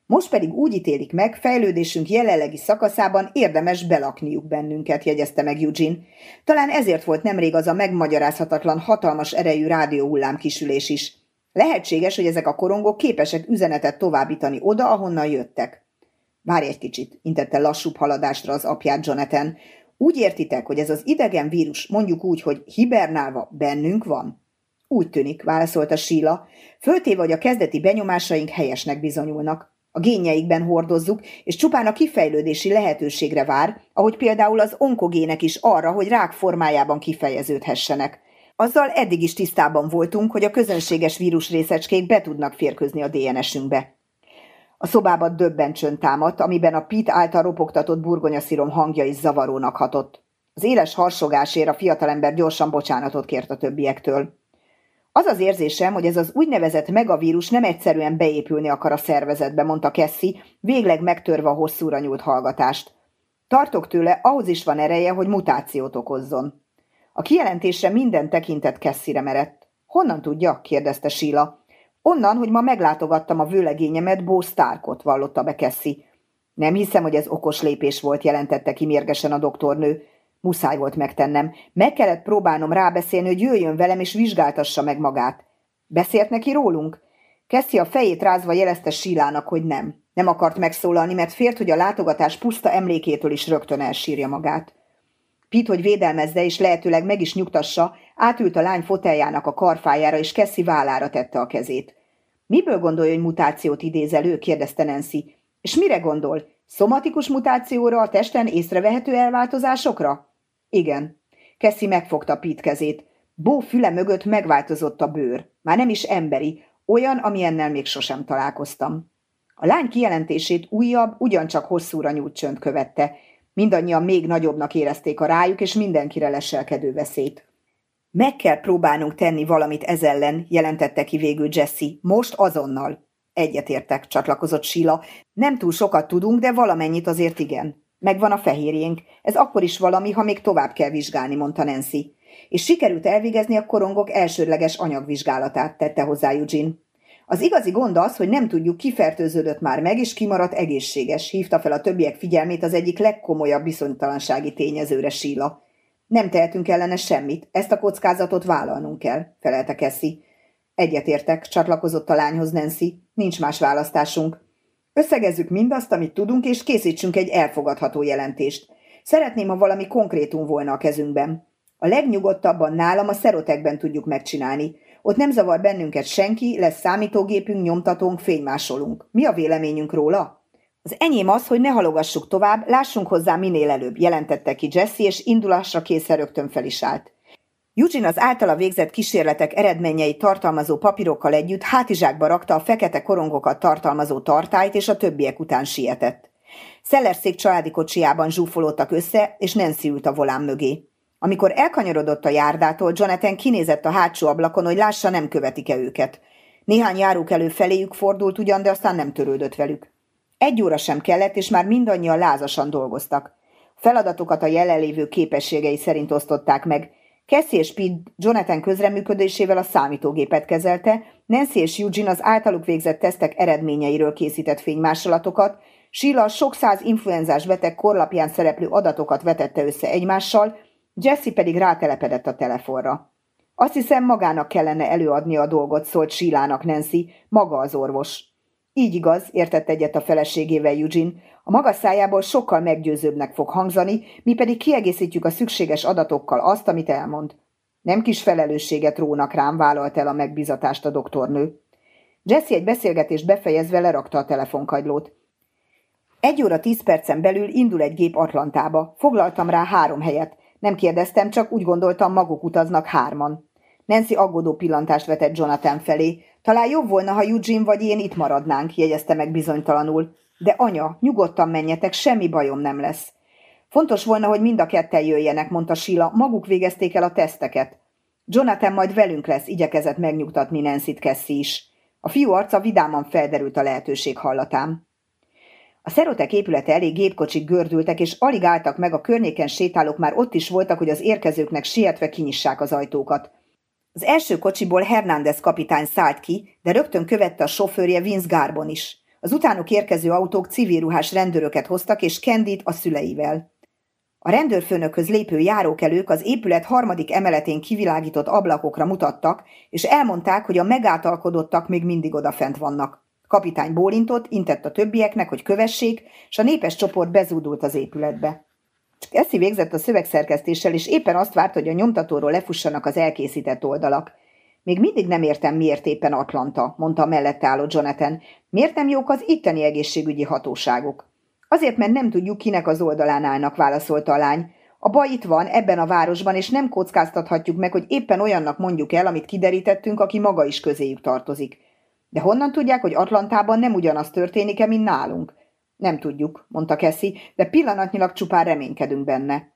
Most pedig úgy ítélik meg, fejlődésünk jelenlegi szakaszában érdemes belakniuk bennünket, jegyezte meg Eugene. Talán ezért volt nemrég az a megmagyarázhatatlan hatalmas erejű rádióhullám kisülés is. Lehetséges, hogy ezek a korongok képesek üzenetet továbbítani oda, ahonnan jöttek. Várj egy kicsit, intette lassúbb haladásra az apját Jonathan. Úgy értitek, hogy ez az idegen vírus, mondjuk úgy, hogy hibernálva bennünk van? Úgy tűnik, válaszolta Síla. Föltéve, hogy a kezdeti benyomásaink helyesnek bizonyulnak. A génjeikben hordozzuk, és csupán a kifejlődési lehetőségre vár, ahogy például az onkogének is arra, hogy rák formájában kifejeződhessenek. Azzal eddig is tisztában voltunk, hogy a közönséges vírusrészecskék be tudnak férkőzni a DNS-ünkbe. A szobában döbben csönd támadt, amiben a Pit által ropogtatott burgonyaszírom hangja is zavarónak hatott. Az éles harsogásért a fiatalember gyorsan bocsánatot kért a többiektől. Az az érzésem, hogy ez az úgynevezett megavírus nem egyszerűen beépülni akar a szervezetbe, mondta Kessi, végleg megtörve a hosszúra nyúlt hallgatást. Tartok tőle, ahhoz is van ereje, hogy mutációt okozzon. A kijelentésre minden tekintet Kesszire merett. Honnan tudja? kérdezte Síla. Onnan, hogy ma meglátogattam a vőlegényemet, Bó Starkot, vallotta be Kessi. Nem hiszem, hogy ez okos lépés volt, jelentette ki mérgesen a doktornő. Muszáj volt megtennem. Meg kellett próbálnom rábeszélni, hogy jöjjön velem és vizsgáltassa meg magát. Beszélt neki rólunk? Keszi a fejét rázva jelezte Sílának, hogy nem. Nem akart megszólalni, mert félt, hogy a látogatás puszta emlékétől is rögtön elsírja magát. Pit, hogy védelmezze és lehetőleg meg is nyugtassa, átült a lány foteljának a karfájára, és Kessi vállára tette a kezét. Miből gondolja, hogy mutációt idéz elő? kérdezte Nancy. És mire gondol? Szomatikus mutációra, a testen észrevehető elváltozásokra? Igen. Kessi megfogta Pit kezét. Bó füle mögött megváltozott a bőr. Már nem is emberi, olyan, amilyennel még sosem találkoztam. A lány kijelentését újabb, ugyancsak hosszúra nyújt csönd követte. Mindannyian még nagyobbnak érezték a rájuk, és mindenkire leselkedő veszélyt. Meg kell próbálnunk tenni valamit ez ellen, jelentette ki végül Jesse. Most azonnal. Egyetértek, csatlakozott Sila. Nem túl sokat tudunk, de valamennyit azért igen. Megvan a fehérjénk. Ez akkor is valami, ha még tovább kell vizsgálni, mondta Nancy. És sikerült elvégezni a korongok elsődleges anyagvizsgálatát, tette hozzá Eugene. Az igazi gond az, hogy nem tudjuk, ki fertőződött már meg, és kimaradt egészséges, hívta fel a többiek figyelmét az egyik legkomolyabb bizonytalansági tényezőre Síla. Nem tehetünk ellene semmit, ezt a kockázatot vállalnunk kell, felelte Kessi. Egyetértek, csatlakozott a lányhoz Nancy, nincs más választásunk. Összegezzük mindazt, amit tudunk, és készítsünk egy elfogadható jelentést. Szeretném, ha valami konkrétum volna a kezünkben. A legnyugodtabban nálam a szerotekben tudjuk megcsinálni. Ott nem zavar bennünket senki, lesz számítógépünk, nyomtatónk, fénymásolunk. Mi a véleményünk róla? Az enyém az, hogy ne halogassuk tovább, lássunk hozzá minél előbb, jelentette ki Jesse, és indulásra készen rögtön fel is állt. Eugene az általa végzett kísérletek eredményeit tartalmazó papírokkal együtt hátizsákba rakta a fekete korongokat tartalmazó tartályt, és a többiek után sietett. Szellerszék családi kocsiában zsúfolódtak össze, és Nancy ült a volán mögé. Amikor elkanyarodott a járdától, Jonathan kinézett a hátsó ablakon, hogy lássa, nem követik-e őket. Néhány járók elő feléjük fordult ugyan, de aztán nem törődött velük. Egy óra sem kellett, és már mindannyian lázasan dolgoztak. Feladatokat a jelenlévő képességei szerint osztották meg. Cassie és Pete Jonathan közreműködésével a számítógépet kezelte, Nancy és Eugene az általuk végzett tesztek eredményeiről készített fénymásolatokat, Sheila sok száz influenzás beteg korlapján szereplő adatokat vetette össze egymással, Jesse pedig rátelepedett a telefonra. Azt hiszem, magának kellene előadni a dolgot, szólt Sílának Nancy, maga az orvos. Így igaz, értett egyet a feleségével Eugene, a maga szájából sokkal meggyőzőbbnek fog hangzani, mi pedig kiegészítjük a szükséges adatokkal azt, amit elmond. Nem kis felelősséget rónak rám, vállalt el a megbizatást a doktornő. Jesse egy beszélgetést befejezve lerakta a telefonkagylót. Egy óra tíz percen belül indul egy gép Atlantába. Foglaltam rá három helyet. Nem kérdeztem, csak úgy gondoltam, maguk utaznak hárman. Nancy aggódó pillantást vetett Jonathan felé. Talán jobb volna, ha Eugene vagy én itt maradnánk, jegyezte meg bizonytalanul. De anya, nyugodtan menjetek, semmi bajom nem lesz. Fontos volna, hogy mind a ketten jöjjenek, mondta Sila, maguk végezték el a teszteket. Jonathan majd velünk lesz, igyekezett megnyugtatni Nancy-t is. A fiú arca vidáman felderült a lehetőség hallatán. A szerotek épülete elé gépkocsik gördültek, és alig álltak meg a környéken sétálók már ott is voltak, hogy az érkezőknek sietve kinyissák az ajtókat. Az első kocsiból Hernández kapitány szállt ki, de rögtön követte a sofőrje Vince Garbon is. Az utánuk érkező autók civilruhás rendőröket hoztak, és Kendit a szüleivel. A rendőrfőnökhöz lépő járókelők az épület harmadik emeletén kivilágított ablakokra mutattak, és elmondták, hogy a megátalkodottak még mindig odafent vannak. Kapitány bólintott, intett a többieknek, hogy kövessék, és a népes csoport bezúdult az épületbe. Eszi végzett a szövegszerkesztéssel, és éppen azt várt, hogy a nyomtatóról lefussanak az elkészített oldalak. Még mindig nem értem, miért éppen Atlanta, mondta a mellette álló Jonathan. Miért nem jók az itteni egészségügyi hatóságok? Azért, mert nem tudjuk, kinek az oldalán állnak, válaszolta a lány. A baj itt van, ebben a városban, és nem kockáztathatjuk meg, hogy éppen olyannak mondjuk el, amit kiderítettünk, aki maga is közéjük tartozik. De honnan tudják, hogy Atlantában nem ugyanaz történik-e, mint nálunk? Nem tudjuk, mondta Kessi, de pillanatnyilag csupán reménykedünk benne.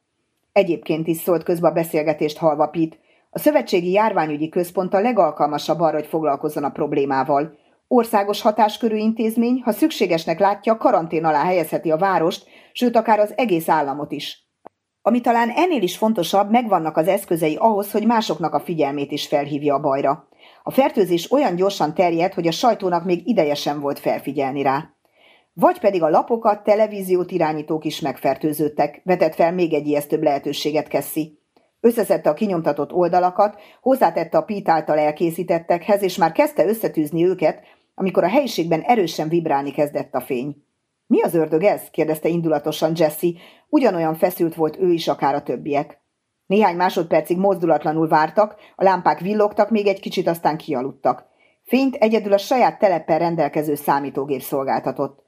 Egyébként is szólt közbe a beszélgetést halva Pete. A Szövetségi Járványügyi Központ a legalkalmasabb arra, hogy foglalkozzon a problémával. Országos hatáskörű intézmény, ha szükségesnek látja, karantén alá helyezheti a várost, sőt akár az egész államot is. Ami talán ennél is fontosabb, megvannak az eszközei ahhoz, hogy másoknak a figyelmét is felhívja a bajra. A fertőzés olyan gyorsan terjed, hogy a sajtónak még ideje sem volt felfigyelni rá. Vagy pedig a lapokat, televíziót irányítók is megfertőződtek, vetett fel még egy ijesztőbb lehetőséget Kessi. Összeszedte a kinyomtatott oldalakat, hozzátette a Pete által elkészítettekhez, és már kezdte összetűzni őket, amikor a helyiségben erősen vibrálni kezdett a fény. Mi az ördög ez? kérdezte indulatosan Jesse, ugyanolyan feszült volt ő is, akár a többiek. Néhány másodpercig mozdulatlanul vártak, a lámpák villogtak, még egy kicsit aztán kialudtak. Fényt egyedül a saját telepen rendelkező számítógép szolgáltatott.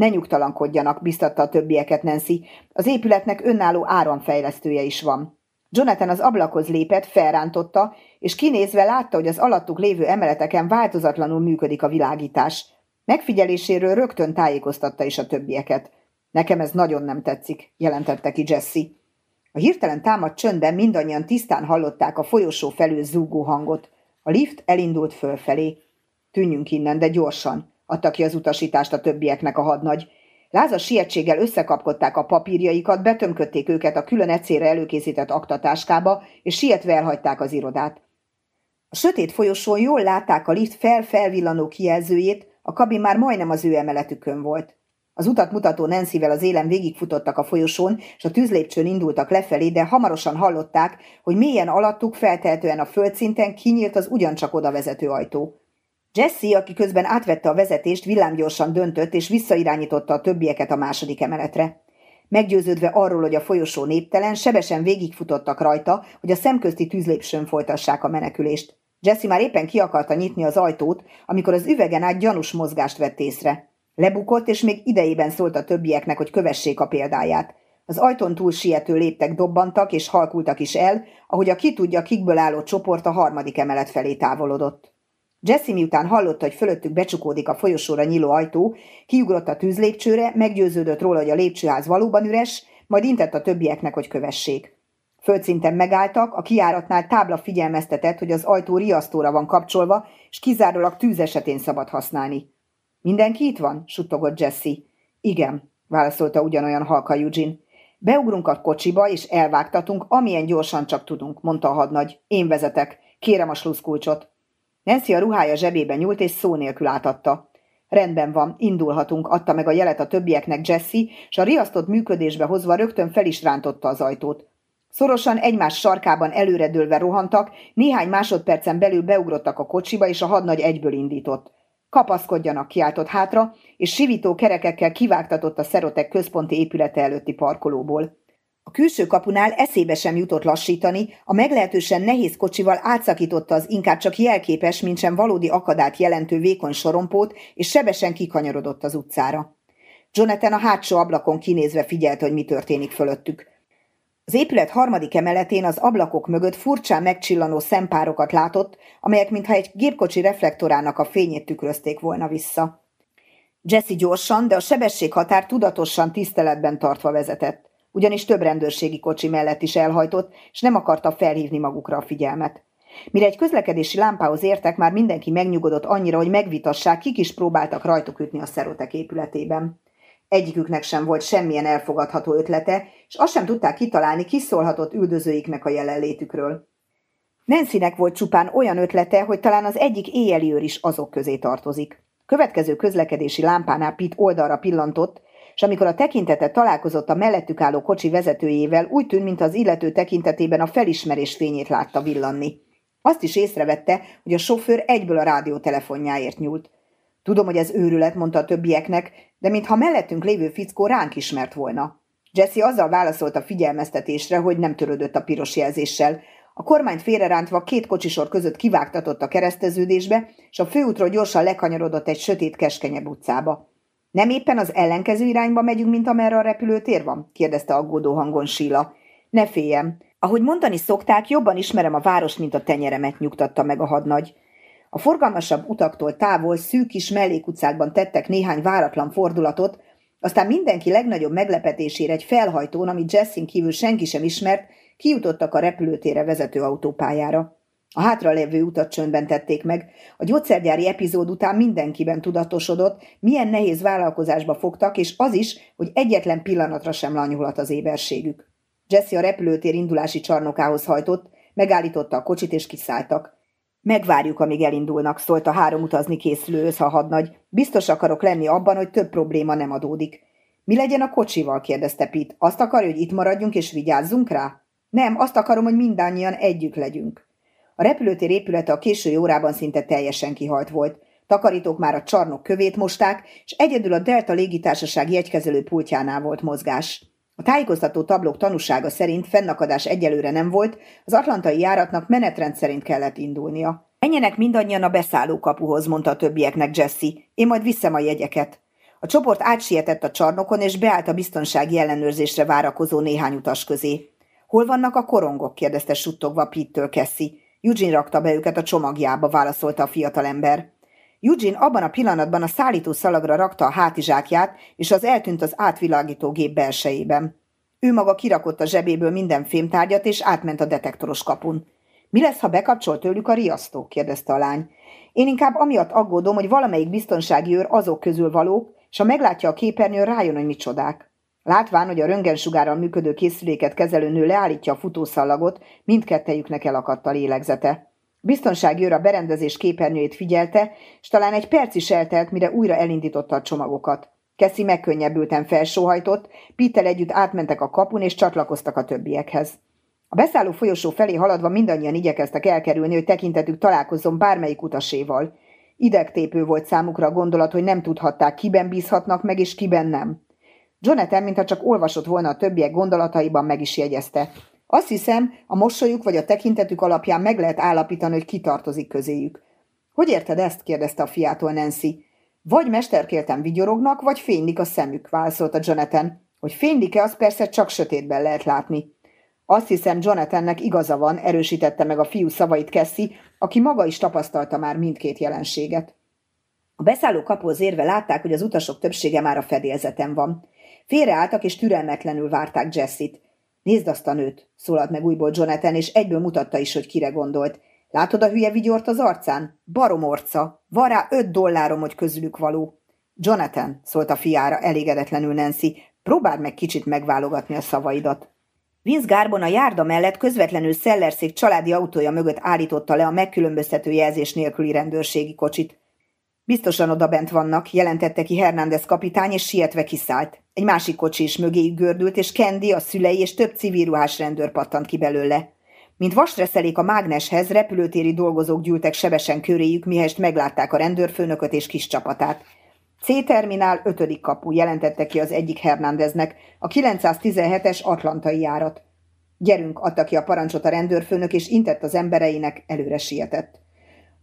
Ne nyugtalankodjanak, biztatta a többieket Nancy. Az épületnek önálló áramfejlesztője is van. Jonathan az ablakhoz lépett, felrántotta, és kinézve látta, hogy az alattuk lévő emeleteken változatlanul működik a világítás. Megfigyeléséről rögtön tájékoztatta is a többieket. Nekem ez nagyon nem tetszik, jelentette ki Jesse. A hirtelen támadt csöndben mindannyian tisztán hallották a folyosó felül zúgó hangot. A lift elindult fölfelé. Tűnjünk innen, de gyorsan, adta ki az utasítást a többieknek a hadnagy. Lázas sietséggel összekapkodták a papírjaikat, betömködték őket a külön ecére előkészített aktatáskába, és sietve elhagyták az irodát. A sötét folyosón jól látták a lift fel-felvillanó kijelzőjét, a kabin már majdnem az ő emeletükön volt. Az utat mutató Nancyvel az élen végigfutottak a folyosón, és a tűzlépcsőn indultak lefelé, de hamarosan hallották, hogy mélyen alattuk feltehetően a földszinten kinyílt az ugyancsak oda vezető ajtó. Jesse, aki közben átvette a vezetést, villámgyorsan döntött, és visszairányította a többieket a második emeletre. Meggyőződve arról, hogy a folyosó néptelen, sebesen végigfutottak rajta, hogy a szemközti tűzlépsőn folytassák a menekülést. Jesse már éppen ki akarta nyitni az ajtót, amikor az üvegen át gyanús mozgást vett észre. Lebukott, és még idejében szólt a többieknek, hogy kövessék a példáját. Az ajtón túl siető léptek dobbantak, és halkultak is el, ahogy a ki tudja kikből álló csoport a harmadik emelet felé távolodott. Jesse miután hallotta, hogy fölöttük becsukódik a folyosóra nyíló ajtó, kiugrott a tűzlépcsőre, meggyőződött róla, hogy a lépcsőház valóban üres, majd intett a többieknek, hogy kövessék. Földszinten megálltak, a kiáratnál tábla figyelmeztetett, hogy az ajtó riasztóra van kapcsolva, és kizárólag tűz esetén szabad használni. Mindenki itt van? suttogott Jesse. Igen, válaszolta ugyanolyan halka Eugene. Beugrunk a kocsiba, és elvágtatunk, amilyen gyorsan csak tudunk, mondta a hadnagy. Én vezetek. Kérem a sluszkulcsot. Nancy a ruhája zsebébe nyúlt, és szó nélkül átadta. Rendben van, indulhatunk, adta meg a jelet a többieknek Jesse, és a riasztott működésbe hozva rögtön fel is rántotta az ajtót. Szorosan egymás sarkában előredőlve rohantak, néhány másodpercen belül beugrottak a kocsiba, és a hadnagy egyből indított. Kapaszkodjanak, kiáltott hátra, és sivító kerekekkel kivágtatott a szerotek központi épülete előtti parkolóból. A külső kapunál eszébe sem jutott lassítani, a meglehetősen nehéz kocsival átszakította az inkább csak jelképes, mint sem valódi akadát jelentő vékony sorompót, és sebesen kikanyarodott az utcára. Jonathan a hátsó ablakon kinézve figyelt, hogy mi történik fölöttük. Az épület harmadik emeletén az ablakok mögött furcsán megcsillanó szempárokat látott, amelyek mintha egy gépkocsi reflektorának a fényét tükrözték volna vissza. Jesse gyorsan, de a sebességhatár tudatosan tiszteletben tartva vezetett ugyanis több rendőrségi kocsi mellett is elhajtott, és nem akarta felhívni magukra a figyelmet. Mire egy közlekedési lámpához értek, már mindenki megnyugodott annyira, hogy megvitassák, kik is próbáltak rajtuk ütni a szerotek épületében. Egyiküknek sem volt semmilyen elfogadható ötlete, és azt sem tudták kitalálni, ki szólhatott üldözőiknek a jelenlétükről. Nancynek volt csupán olyan ötlete, hogy talán az egyik éjjeli őr is azok közé tartozik. Következő közlekedési lámpánál Pitt oldalra pillantott, és amikor a tekintete találkozott a mellettük álló kocsi vezetőjével, úgy tűnt, mint az illető tekintetében a felismerés fényét látta villanni. Azt is észrevette, hogy a sofőr egyből a rádiótelefonjáért nyúlt. Tudom, hogy ez őrület, mondta a többieknek, de mintha mellettünk lévő fickó ránk ismert volna. Jesse azzal válaszolt a figyelmeztetésre, hogy nem törődött a piros jelzéssel. A kormányt félrerántva két kocsisor között kivágtatott a kereszteződésbe, és a főútról gyorsan lekanyarodott egy sötét keskenyebb utcába. Nem éppen az ellenkező irányba megyünk, mint amerre a repülőtér van? kérdezte aggódó hangon Síla. Ne féljem. Ahogy mondani szokták, jobban ismerem a város, mint a tenyeremet, nyugtatta meg a hadnagy. A forgalmasabb utaktól távol szűk kis mellékutcákban tettek néhány váratlan fordulatot, aztán mindenki legnagyobb meglepetésére egy felhajtón, amit Jessin kívül senki sem ismert, kijutottak a repülőtére vezető autópályára. A hátralévő utat csöndben tették meg. A gyógyszergyári epizód után mindenkiben tudatosodott, milyen nehéz vállalkozásba fogtak, és az is, hogy egyetlen pillanatra sem lanyulat az éberségük. Jesse a repülőtér indulási csarnokához hajtott, megállította a kocsit, és kiszálltak. Megvárjuk, amíg elindulnak, szólt a három utazni készülő hadnagy. Biztos akarok lenni abban, hogy több probléma nem adódik. Mi legyen a kocsival? kérdezte Pit. Azt akarja, hogy itt maradjunk és vigyázzunk rá? Nem, azt akarom, hogy mindannyian együtt legyünk. A repülőtér épülete a késői órában szinte teljesen kihalt volt. Takarítók már a csarnok kövét mosták, és egyedül a Delta légitársaság jegykezelő pultjánál volt mozgás. A tájékoztató tablók tanúsága szerint fennakadás egyelőre nem volt, az atlantai járatnak menetrend szerint kellett indulnia. Menjenek mindannyian a beszállókapuhoz, mondta a többieknek Jesse. Én majd viszem a jegyeket. A csoport átsietett a csarnokon, és beállt a biztonsági ellenőrzésre várakozó néhány utas közé. Hol vannak a korongok? kérdezte suttogva Pittől Cassie. Eugene rakta be őket a csomagjába, válaszolta a fiatalember. Eugene abban a pillanatban a szállító szalagra rakta a hátizsákját, és az eltűnt az átvilágító gép belsejében. Ő maga kirakott a zsebéből minden fémtárgyat, és átment a detektoros kapun. Mi lesz, ha bekapcsol tőlük a riasztó? kérdezte a lány. Én inkább amiatt aggódom, hogy valamelyik biztonsági őr azok közül valók, és ha meglátja a képernyőn, rájön, hogy micsodák. Látván, hogy a röntgensugárral működő készüléket kezelő nő leállítja a futószallagot, mindkettejüknek elakadt a lélegzete. Biztonsági őr a berendezés képernyőjét figyelte, és talán egy perc is eltelt, mire újra elindította a csomagokat. Keszi megkönnyebbülten felsóhajtott, Pittel együtt átmentek a kapun, és csatlakoztak a többiekhez. A beszálló folyosó felé haladva mindannyian igyekeztek elkerülni, hogy tekintetük találkozzon bármelyik utaséval. Idegtépő volt számukra a gondolat, hogy nem tudhatták, kiben bízhatnak meg, és kiben nem. Jonathan, mintha csak olvasott volna a többiek gondolataiban, meg is jegyezte. Azt hiszem, a mosolyuk vagy a tekintetük alapján meg lehet állapítani, hogy kitartozik közéjük. Hogy érted ezt? kérdezte a fiától Nancy. Vagy mesterkéltem vigyorognak, vagy fénylik a szemük, válaszolta Jonathan. Hogy fénylik-e, az persze csak sötétben lehet látni. Azt hiszem, Jonathannek igaza van, erősítette meg a fiú szavait Cassie, aki maga is tapasztalta már mindkét jelenséget. A beszálló kapóz érve látták, hogy az utasok többsége már a fedélzeten van. Félreálltak és türelmetlenül várták Jessit. Nézd azt a nőt, szólalt meg újból Jonathan, és egyből mutatta is, hogy kire gondolt. Látod a hülye vigyort az arcán? Baromorca. Van rá öt dollárom, hogy közülük való. Jonathan, szólt a fiára elégedetlenül Nancy, próbáld meg kicsit megválogatni a szavaidat. Vince Garbon a járda mellett közvetlenül Szellerszék családi autója mögött állította le a megkülönböztető jelzés nélküli rendőrségi kocsit. Biztosan oda bent vannak, jelentette ki Hernández kapitány, és sietve kiszállt. Egy másik kocsi is mögéjük gördült, és Kendi, a szülei és több civilruhás rendőr pattant ki belőle. Mint vasreszelék a mágneshez, repülőtéri dolgozók gyűltek sebesen köréjük, mihelyest meglátták a rendőrfőnököt és kis csapatát. C-terminál ötödik kapu, jelentette ki az egyik Hernándeznek, a 917-es atlantai járat. Gyerünk, adta ki a parancsot a rendőrfőnök, és intett az embereinek, előre sietett.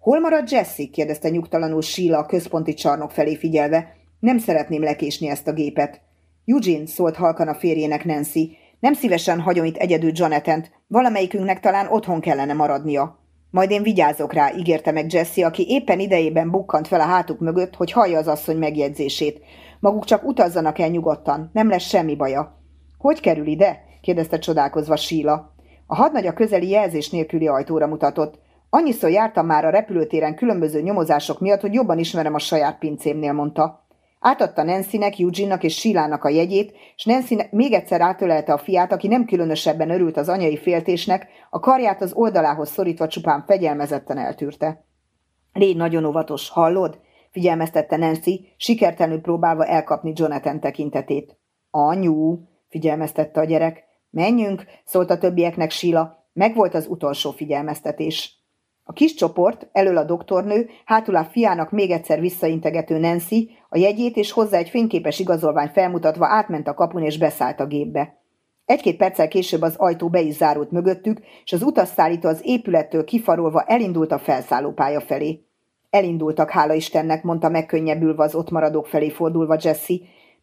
Hol marad Jesse? kérdezte nyugtalanul Sheila a központi csarnok felé figyelve. Nem szeretném lekésni ezt a gépet. Eugene szólt halkan a férjének Nancy. Nem szívesen hagyom itt egyedül Jonathan-t, valamelyikünknek talán otthon kellene maradnia. Majd én vigyázok rá, ígérte meg Jesse, aki éppen idejében bukkant fel a hátuk mögött, hogy hallja az asszony megjegyzését. Maguk csak utazzanak el nyugodtan, nem lesz semmi baja. Hogy kerül ide? kérdezte csodálkozva Síla. A hadnagy a közeli jelzés nélküli ajtóra mutatott. Annyiszor jártam már a repülőtéren különböző nyomozások miatt, hogy jobban ismerem a saját pincémnél, mondta. Átadta Nancynek, Eugene-nak és Sílának a jegyét, és Nancy még egyszer átölelte a fiát, aki nem különösebben örült az anyai féltésnek, a karját az oldalához szorítva csupán fegyelmezetten eltűrte. Légy nagyon óvatos, hallod? figyelmeztette Nancy, sikertelenül próbálva elkapni Jonathan tekintetét. Anyu, figyelmeztette a gyerek. Menjünk, szólt a többieknek Sila. Megvolt az utolsó figyelmeztetés. A kis csoport, elől a doktornő, hátul a fiának még egyszer visszaintegető Nancy, a jegyét és hozzá egy fényképes igazolvány felmutatva átment a kapun és beszállt a gépbe. Egy-két perccel később az ajtó be is zárult mögöttük, és az utasszállító az épülettől kifarolva elindult a felszállópálya felé. Elindultak, hála Istennek, mondta megkönnyebbülve az ott maradók felé fordulva Jesse.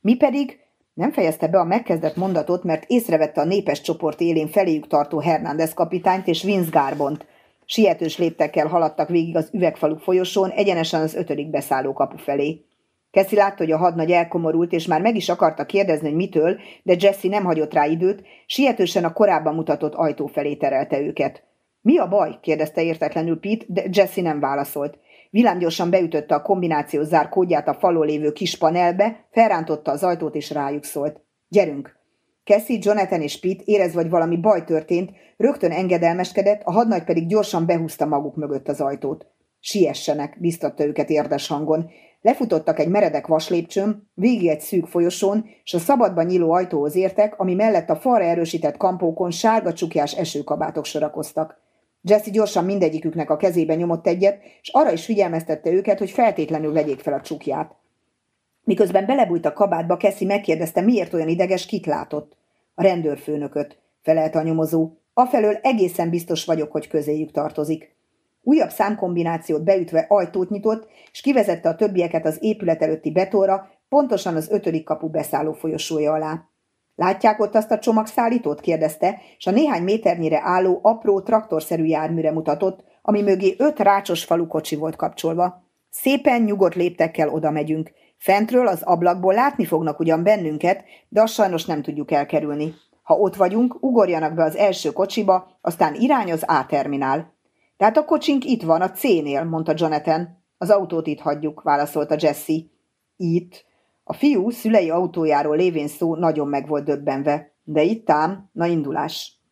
Mi pedig nem fejezte be a megkezdett mondatot, mert észrevette a népes csoport élén feléjük tartó Hernández kapitányt és Vince Garbont. Sietős léptekkel haladtak végig az üvegfaluk folyosón, egyenesen az ötödik beszálló kapu felé. Keszi látta, hogy a hadnagy elkomorult, és már meg is akarta kérdezni, hogy mitől, de Jesse nem hagyott rá időt, sietősen a korábban mutatott ajtó felé terelte őket. Mi a baj? kérdezte értetlenül Pete, de Jesse nem válaszolt. Villámgyorsan beütötte a kombináció zár kódját a falon lévő kis panelbe, felrántotta az ajtót és rájuk szólt. Gyerünk! Cassie, Jonathan és Pete érez, vagy valami baj történt, rögtön engedelmeskedett, a hadnagy pedig gyorsan behúzta maguk mögött az ajtót. Siessenek, biztatta őket érdes hangon. Lefutottak egy meredek vaslépcsőn, végig egy szűk folyosón, és a szabadban nyíló ajtóhoz értek, ami mellett a falra erősített kampókon sárga csukjás esőkabátok sorakoztak. Jesse gyorsan mindegyiküknek a kezébe nyomott egyet, és arra is figyelmeztette őket, hogy feltétlenül vegyék fel a csukját. Miközben belebújt a kabátba, Keszi megkérdezte, miért olyan ideges, kit látott. A rendőrfőnököt, felelte a nyomozó. Afelől egészen biztos vagyok, hogy közéjük tartozik. Újabb számkombinációt beütve ajtót nyitott, és kivezette a többieket az épület előtti betóra, pontosan az ötödik kapu beszálló folyosója alá. Látják ott azt a csomagszállítót? kérdezte, és a néhány méternyire álló, apró, traktorszerű járműre mutatott, ami mögé öt rácsos falukocsi volt kapcsolva. Szépen nyugodt léptekkel oda megyünk. Fentről az ablakból látni fognak ugyan bennünket, de azt sajnos nem tudjuk elkerülni. Ha ott vagyunk, ugorjanak be az első kocsiba, aztán irány az A-terminál. Tehát a kocsink itt van, a C-nél, mondta Jonathan. Az autót itt hagyjuk, válaszolta Jesse. Itt? A fiú szülei autójáról lévén szó nagyon meg volt döbbenve. De itt ám, na indulás.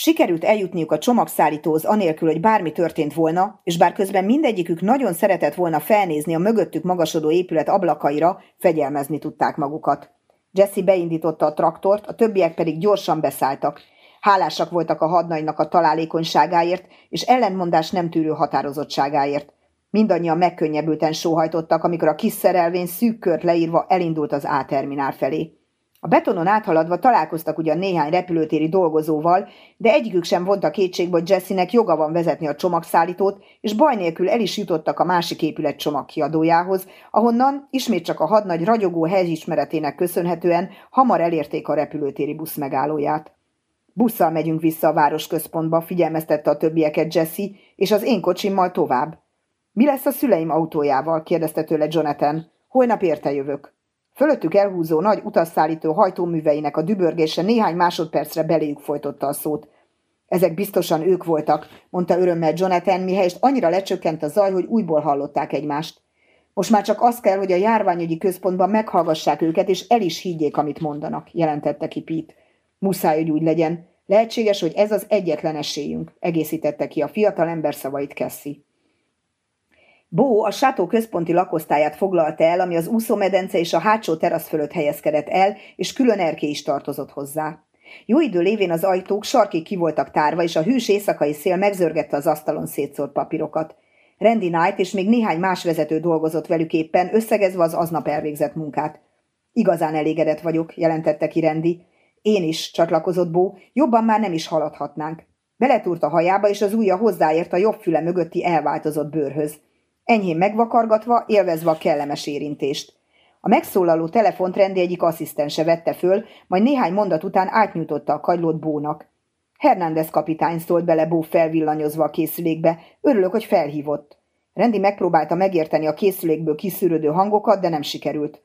Sikerült eljutniuk a csomagszállítóhoz anélkül, hogy bármi történt volna, és bár közben mindegyikük nagyon szeretett volna felnézni a mögöttük magasodó épület ablakaira, fegyelmezni tudták magukat. Jesse beindította a traktort, a többiek pedig gyorsan beszálltak. Hálásak voltak a hadnagynak a találékonyságáért és ellentmondás nem tűrő határozottságáért. Mindannyian megkönnyebbülten sóhajtottak, amikor a kis szerelvény szűk kört leírva elindult az A-terminál felé. A betonon áthaladva találkoztak ugyan néhány repülőtéri dolgozóval, de egyikük sem vonta kétségbe, hogy Jessinek joga van vezetni a csomagszállítót, és baj nélkül el is jutottak a másik épület csomagkiadójához, ahonnan ismét csak a hadnagy ragyogó helyismeretének köszönhetően hamar elérték a repülőtéri busz megállóját. Busszal megyünk vissza a városközpontba, figyelmeztette a többieket Jesse, és az én kocsimmal tovább. Mi lesz a szüleim autójával? kérdezte tőle Jonathan. Holnap érte jövök. Fölöttük elhúzó nagy utasszállító hajtóműveinek a dübörgése néhány másodpercre beléjük folytotta a szót. Ezek biztosan ők voltak, mondta örömmel Jonathan, mihelyest annyira lecsökkent a zaj, hogy újból hallották egymást. Most már csak az kell, hogy a járványügyi központban meghallgassák őket, és el is higgyék, amit mondanak, jelentette ki Pete. Muszáj, hogy úgy legyen. Lehetséges, hogy ez az egyetlen esélyünk, egészítette ki a fiatal ember szavait Cassie. Bó a sátó központi lakosztályát foglalta el, ami az úszómedence és a hátsó terasz fölött helyezkedett el, és külön erkély is tartozott hozzá. Jó idő lévén az ajtók sarkig ki voltak tárva, és a hűs éjszakai szél megzörgette az asztalon szétszórt papírokat. Randy Knight és még néhány más vezető dolgozott velük éppen, összegezve az aznap elvégzett munkát. Igazán elégedett vagyok, jelentette ki Randy. Én is, csatlakozott Bó, jobban már nem is haladhatnánk. Beletúrt a hajába, és az ujja hozzáért a jobb füle mögötti elváltozott bőrhöz enyhén megvakargatva, élvezve a kellemes érintést. A megszólaló telefont rendi egyik asszisztense vette föl, majd néhány mondat után átnyújtotta a kagylót Bónak. Hernández kapitány szólt bele Bó felvillanyozva a készülékbe, örülök, hogy felhívott. Rendi megpróbálta megérteni a készülékből kiszűrődő hangokat, de nem sikerült.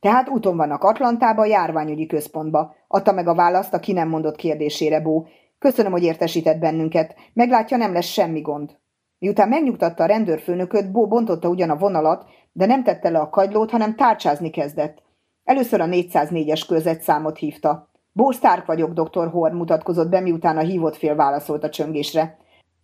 Tehát úton vannak Atlantába, a járványügyi központba. Adta meg a választ a ki nem mondott kérdésére Bó. Köszönöm, hogy értesített bennünket. Meglátja, nem lesz semmi gond. Miután megnyugtatta a rendőrfőnököt, Bó bontotta ugyan a vonalat, de nem tette le a kagylót, hanem tárcsázni kezdett. Először a 404-es körzet számot hívta. Bó Stark vagyok, doktor Horn mutatkozott be, miután a hívott fél válaszolt a csöngésre.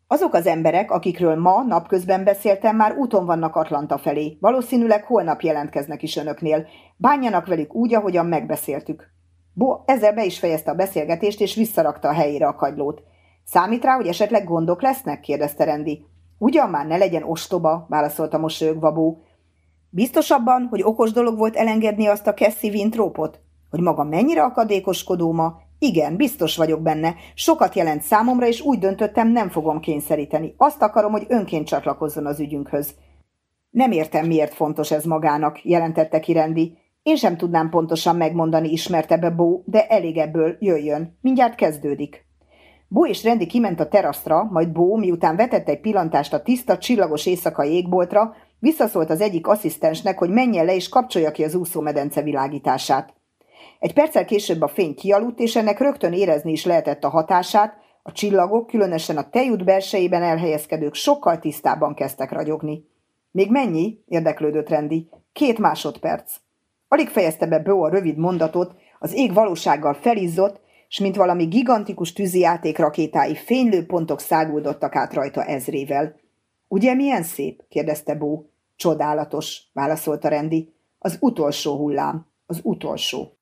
Azok az emberek, akikről ma napközben beszéltem, már úton vannak Atlanta felé. Valószínűleg holnap jelentkeznek is önöknél. Bánjanak velük úgy, ahogyan megbeszéltük. Bo ezzel be is fejezte a beszélgetést, és visszarakta a helyére a kagylót. Számít rá, hogy esetleg gondok lesznek? kérdezte Rendi. Ugyan már ne legyen ostoba, válaszolta mosolyogva Bó. Biztosabban, hogy okos dolog volt elengedni azt a Cassie Wintropot? Hogy maga mennyire akadékoskodó ma? Igen, biztos vagyok benne. Sokat jelent számomra, és úgy döntöttem, nem fogom kényszeríteni. Azt akarom, hogy önként csatlakozzon az ügyünkhöz. Nem értem, miért fontos ez magának, jelentette ki Rendi. Én sem tudnám pontosan megmondani, ismerte be Bó, de elég ebből, jöjjön. Mindjárt kezdődik. Bó és Rendi kiment a terasztra, majd Bó, miután vetett egy pillantást a tiszta, csillagos éjszakai égboltra, visszaszólt az egyik asszisztensnek, hogy menjen le és kapcsolja ki az úszómedence világítását. Egy perccel később a fény kialudt, és ennek rögtön érezni is lehetett a hatását, a csillagok, különösen a tejút belsejében elhelyezkedők sokkal tisztában kezdtek ragyogni. Még mennyi? érdeklődött Rendi. Két másodperc. Alig fejezte be Bo a rövid mondatot, az ég valósággal felizzott, s mint valami gigantikus tűzijáték rakétái fénylő pontok száguldottak át rajta ezrével. Ugye milyen szép? kérdezte Bó. Csodálatos, válaszolta Rendi. Az utolsó hullám, az utolsó.